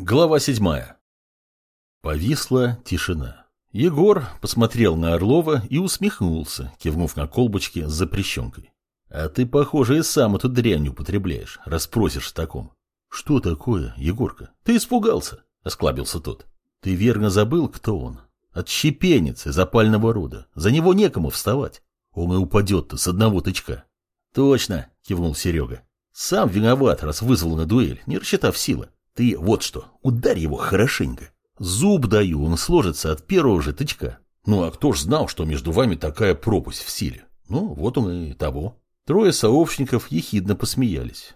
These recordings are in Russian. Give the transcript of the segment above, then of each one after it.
Глава седьмая. Повисла тишина. Егор посмотрел на Орлова и усмехнулся, кивнув на колбочки с запрещенкой. «А ты, похоже, и сам эту дрянь употребляешь, расспросишь таком». «Что такое, Егорка? Ты испугался?» — осклабился тот. «Ты верно забыл, кто он? Отщепенец из опального рода. За него некому вставать. Он и упадет-то с одного тычка». «Точно!» — кивнул Серега. «Сам виноват, раз вызвал на дуэль, не рассчитав силы. Ты вот что, ударь его хорошенько. Зуб даю, он сложится от первого же тычка. Ну а кто ж знал, что между вами такая пропасть в силе? Ну, вот он и того. Трое сообщников ехидно посмеялись.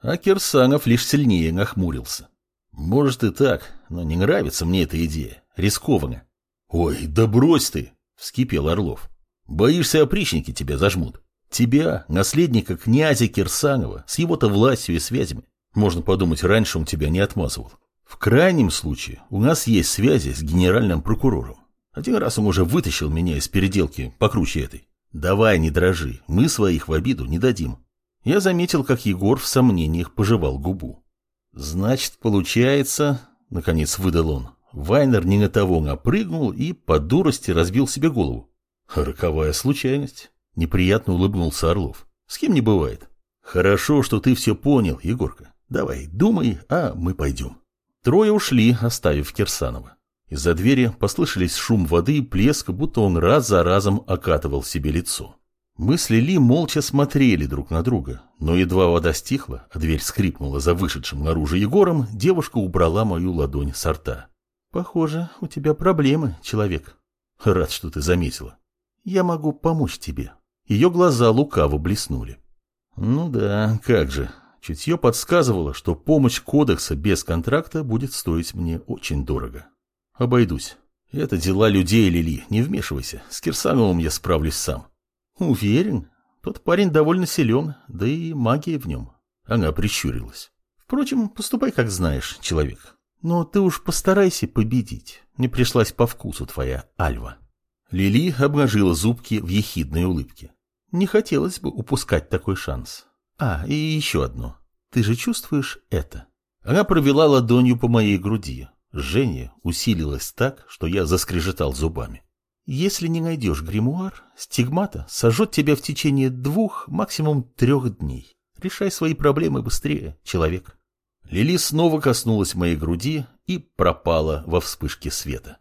А Кирсанов лишь сильнее нахмурился. Может и так, но не нравится мне эта идея. Рискованно. Ой, да брось ты, вскипел Орлов. Боишься, опричники тебя зажмут. Тебя, наследника князя Кирсанова, с его-то властью и связями. Можно подумать, раньше он тебя не отмазывал. В крайнем случае, у нас есть связи с генеральным прокурором. Один раз он уже вытащил меня из переделки покруче этой. Давай, не дрожи, мы своих в обиду не дадим. Я заметил, как Егор в сомнениях пожевал губу. Значит, получается, наконец выдал он, Вайнер не на того напрыгнул и по дурости разбил себе голову. Роковая случайность. Неприятно улыбнулся Орлов. С кем не бывает. Хорошо, что ты все понял, Егорка. Давай, думай, а мы пойдем. Трое ушли, оставив Кирсанова. Из-за двери послышались шум воды и плеск, будто он раз за разом окатывал себе лицо. Мы с Лили молча смотрели друг на друга, но едва вода стихла, а дверь скрипнула за вышедшим наружу Егором, девушка убрала мою ладонь с рта. «Похоже, у тебя проблемы, человек». «Рад, что ты заметила. Я могу помочь тебе». Ее глаза лукаво блеснули. «Ну да, как же. Чутье подсказывало, что помощь кодекса без контракта будет стоить мне очень дорого. Обойдусь. Это дела людей, Лили, не вмешивайся. С Кирсановым я справлюсь сам. Уверен. Тот парень довольно силен, да и магия в нем. Она прищурилась. Впрочем, поступай как знаешь, человек. Но ты уж постарайся победить. Не пришлась по вкусу твоя Альва. Лили обнажила зубки в ехидной улыбке. Не хотелось бы упускать такой шанс. А, и еще одно. Ты же чувствуешь это? Она провела ладонью по моей груди. Жжение усилилось так, что я заскрежетал зубами. Если не найдешь гримуар, стигмата сожжет тебя в течение двух, максимум трех дней. Решай свои проблемы быстрее, человек. Лили снова коснулась моей груди и пропала во вспышке света.